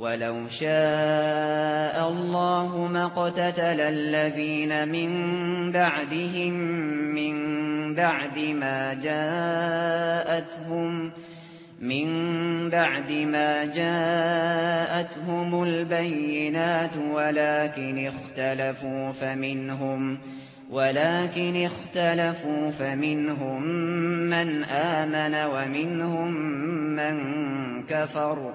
ولو شاء الله ما قتتل الذين من بعدهم من بعد ما جاءتهم من بعد ما جاءتهم البينات ولكن اختلفوا فمنهم ولكن اختلفوا فمنهم من آمن ومنهم من كفر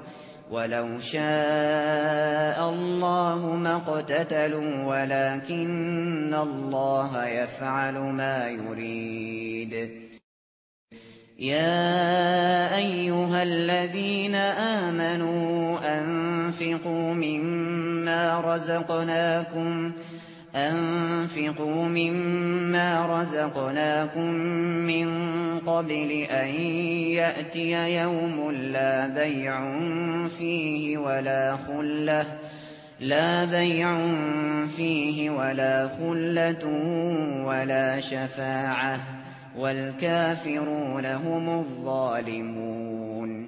ولو شاء الله ما قتتلوا ولكن الله يفعل ما يريد. يا ايها الذين امنوا انفقوا مما رزقناكم من أنفقوا مما رزقناكم من قبل أن يأتي يوم لا بيع فيه ولا خلة لا بيع فيه ولا خلة ولا شفاعة والكافرون هم الظالمون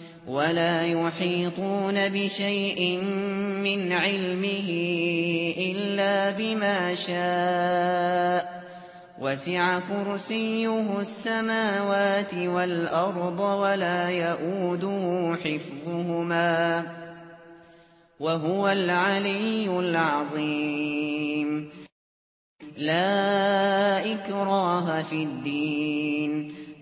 ولا يحيطون بشيء من علمه إلا بما شاء وسع كرسيه السماوات والأرض ولا يؤوده حفظهما وهو العلي العظيم لا إكراه في الدين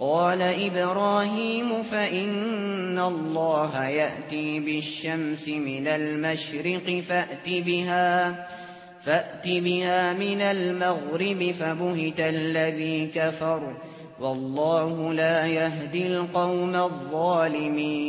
قال إبراهيم فإن الله يأتي بالشمس من المشرق فاتي بها فأت بها من المغرب فبهت الذي كفر والله لا يهدي القوم الظالمين.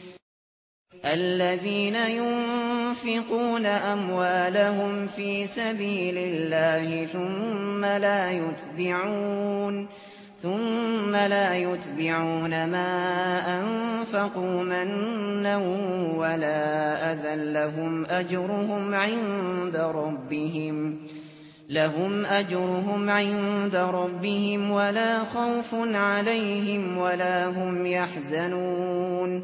الذين ينفقون أموالهم في سبيل الله ثم لا يتبعون ثم لا يتبعون ما أنفقوا منا ولا اذل لهم أجرهم عند ربهم لهم أجرهم عند ربهم ولا خوف عليهم ولا هم يحزنون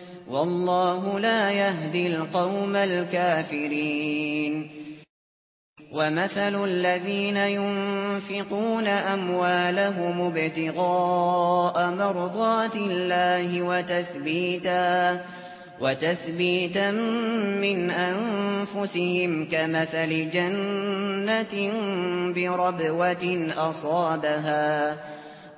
والله لا يهدي القوم الكافرين. ومثل الذين ينفقون أموالهم ابتغاء مرضات الله وتثبيتا وتثبيتا من أنفسهم كمثل جنة بربوة أصابها.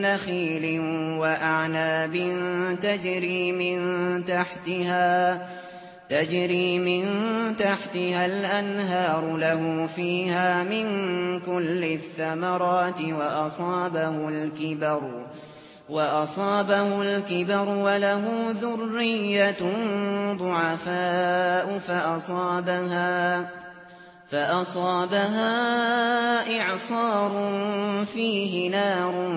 نخيل وأعناب تجري من تحتها تجري من تحتها الأنهار له فيها من كل الثمرات وأصابه الكبر وأصابه الكبر وله ذرية ضعفاء فأصابها فأصابها إعصار فيه نار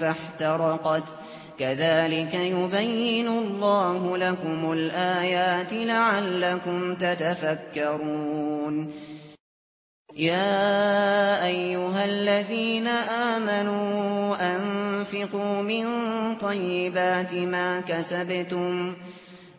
فاحترقت كذلك يبين الله لكم الآيات لعلكم تتفكرون يا أيها الذين آمنوا أنفقوا من طيبات ما كسبتم وَأَنفِقُوا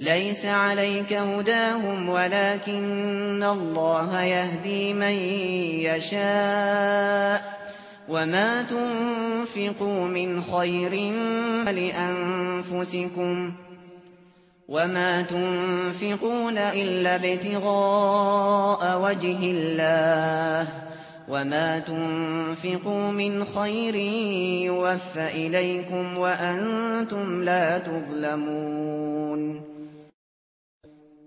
ليس عليك هداهم ولكن الله يهدي من يشاء وما تنفقوا من خير لأنفسكم وما تنفقون إلا ابتغاء وجه الله وما تنفقوا من خير يوفى إليكم وأنتم لا تظلمون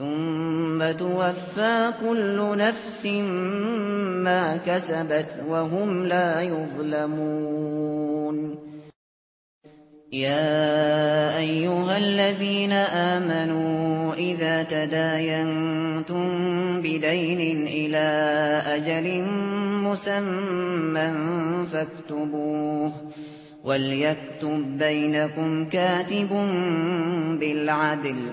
ثُمَّ تُوَفَّى كُلُّ نَفْسٍ مَا كَسَبَتْ وَهُمْ لَا يُظْلَمُونَ يَا أَيُّهَا الَّذِينَ آمَنُوا إِذَا تَدَايَنْتُمْ بِدَيْنٍ إِلَى أَجَلٍ مُّسَمًّى فَاكْتُبُوهُ وَلْيَكْتُب بَّيْنَكُمْ كَاتِبٌ بِالْعَدْلِ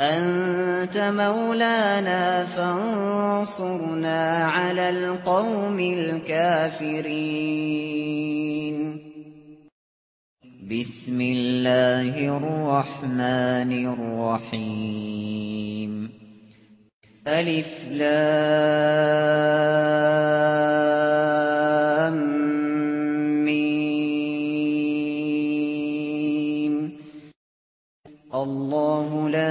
أنت مولانا فانصرنا على القوم الكافرين. بسم الله الرحمن الرحيم. ألف لام.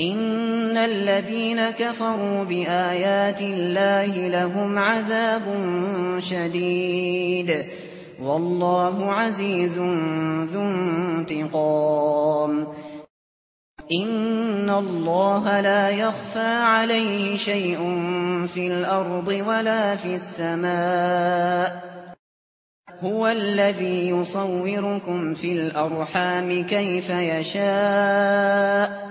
ان الذين كفروا بايات الله لهم عذاب شديد والله عزيز ذو انتقام ان الله لا يخفى عليه شيء في الأرض ولا في السماء هو الذي يصوركم في الارحام كيف يشاء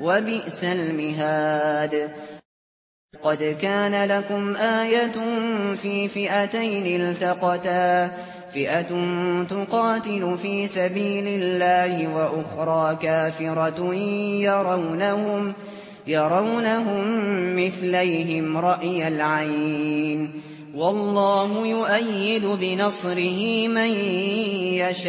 وبئس المهاد. قد كان لكم آية في فئتين التقتا. فئة تقاتل في سبيل الله وأخرى كافرة يرونهم يرونهم مثليهم رأي العين. والله يؤيد بنصره من يشاء.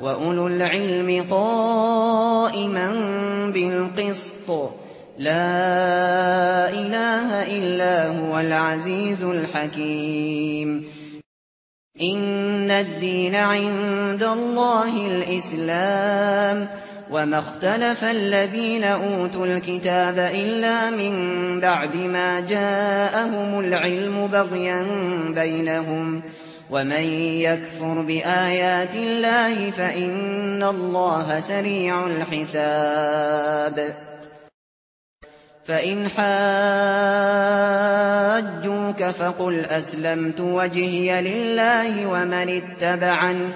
وَأُولُو الْعِلْمِ قَائِمًا بِالْقِسْطِ لَا إِلَٰهَ إِلَّا هُوَ الْعَزِيزُ الْحَكِيمُ إِنَّ الدِّينَ عِندَ اللَّهِ الْإِسْلَامُ وَمَا اخْتَلَفَ الَّذِينَ أُوتُوا الْكِتَابَ إِلَّا مِن بَعْدِ مَا جَاءَهُمُ الْعِلْمُ بَغْيًا بَيْنَهُمْ ۗ ومن يكفر بآيات الله فإن الله سريع الحساب فإن حاجوك فقل أسلمت وجهي لله ومن اتبعا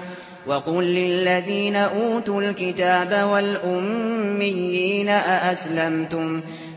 وقل للذين أوتوا الكتاب والأميين أأسلمتم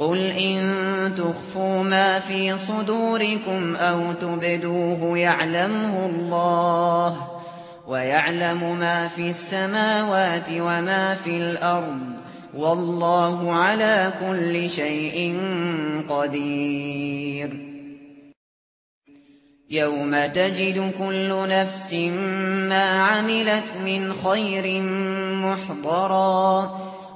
قل إن تخفوا ما في صدوركم أو تبدوه يعلمه الله ويعلم ما في السماوات وما في الأرض والله على كل شيء قدير. يوم تجد كل نفس ما عملت من خير محضرا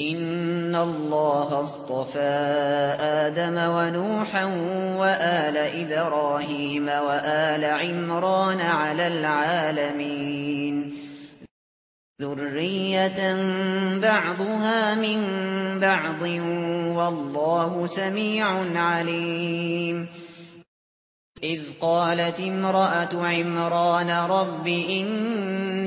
ان الله اصطفى آدم ونوحا وآل إبراهيم وآل عمران على العالمين ذرية بعضها من بعض والله سميع عليم إذ قالت امرأة عمران رب إن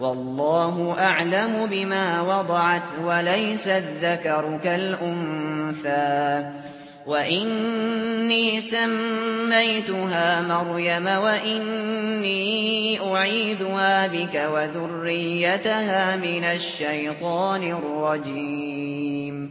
والله أعلم بما وضعت وليس الذكر كالأنثى. وإني سميتها مريم وإني أعيذها بك وذريتها من الشيطان الرجيم.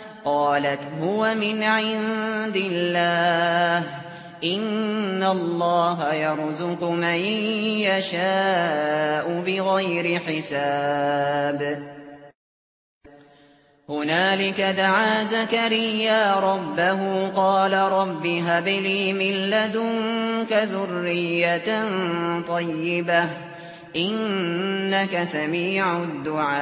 قالت هو من عند الله. إن الله يرزق من يشاء بغير حساب. هنالك دعا زكريا ربه قال رب هب لي من لدنك ذرية طيبة إنك سميع الدعاء.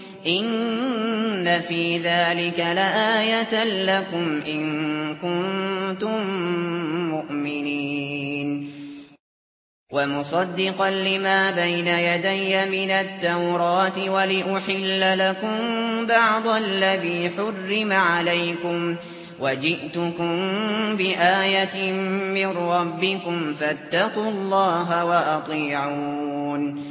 ان في ذلك لآية لكم ان كنتم مؤمنين. ومصدقا لما بين يدي من التوراة ولأحل لكم بعض الذي حرم عليكم وجئتكم بآية من ربكم فاتقوا الله وأطيعون.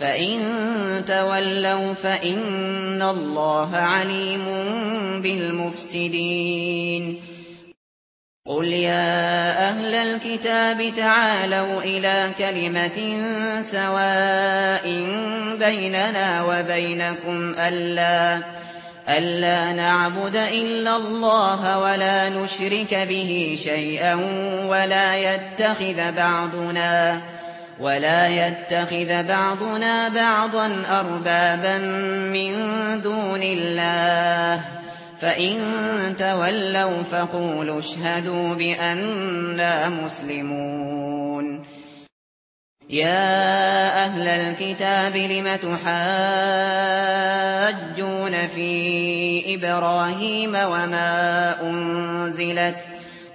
فَإِن تَوَلَّوْا فَإِنَّ اللَّهَ عَلِيمٌ بِالْمُفْسِدِينَ قُلْ يَا أَهْلَ الْكِتَابِ تَعَالَوْا إِلَى كَلِمَةٍ سَوَاءٍ بَيْنَنَا وَبَيْنَكُمْ أَلَّا أَلَّا نَعْبُدَ إِلَّا اللَّهَ وَلَا نُشْرِكَ بِهِ شَيْئًا وَلَا يَتَّخِذَ بَعْضُنَا بَعْضًا ولا يتخذ بعضنا بعضا اربابا من دون الله فان تولوا فقولوا اشهدوا باننا مسلمون يا أهل الكتاب لم تحاجون في إبراهيم وما انزلت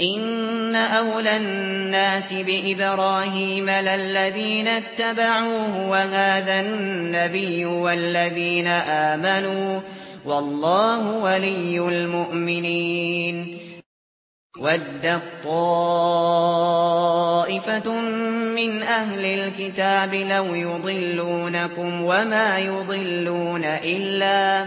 ان اولى الناس بابراهيم للذين اتبعوه وهذا النبي والذين امنوا والله ولي المؤمنين ود الطائفة من أهل الكتاب لو يضلونكم وما يضلون الا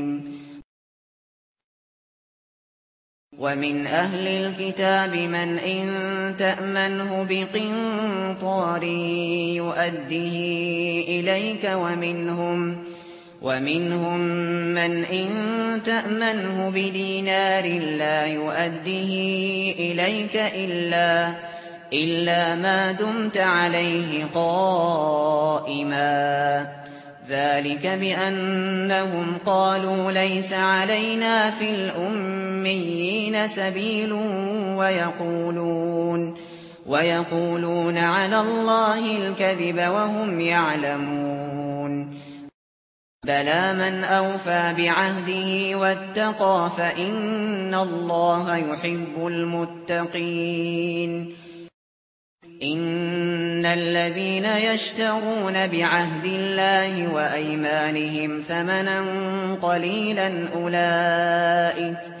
ومن أهل الكتاب من إن تأمنه بقنطار يؤديه إليك ومنهم ومنهم من إن تأمنه بدينار لا يؤديه إليك إلا إلا ما دمت عليه قائماً ذلك بأنهم قالوا ليس علينا في الأمة الأميين سبيل ويقولون ويقولون على الله الكذب وهم يعلمون. بلى من أوفى بعهده واتقى فإن الله يحب المتقين. إن الذين يشترون بعهد الله وأيمانهم ثمنا قليلا أولئك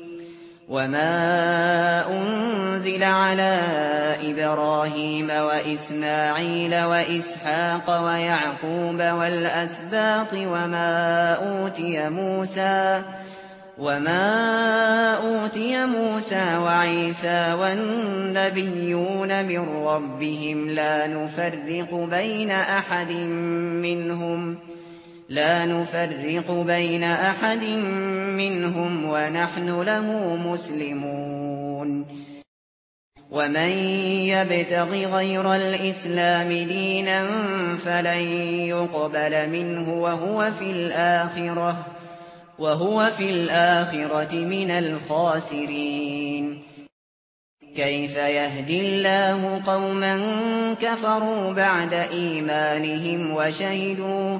وما أنزل على إبراهيم وإسماعيل وإسحاق ويعقوب والأسباط وما أوتي موسى وما أوتي موسى وعيسى والنبيون من ربهم لا نفرق بين أحد منهم لا نفرق بين أحد منهم ونحن له مسلمون. ومن يبتغ غير الإسلام دينا فلن يقبل منه وهو في الآخرة وهو في الآخرة من الخاسرين. كيف يهدي الله قوما كفروا بعد إيمانهم وشهدوا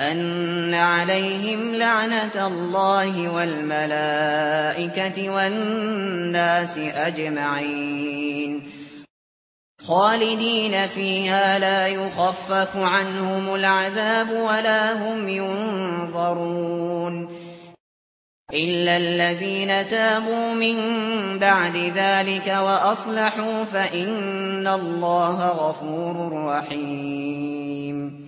ان عليهم لعنه الله والملائكه والناس اجمعين خالدين فيها لا يخفف عنهم العذاب ولا هم ينظرون الا الذين تابوا من بعد ذلك واصلحوا فان الله غفور رحيم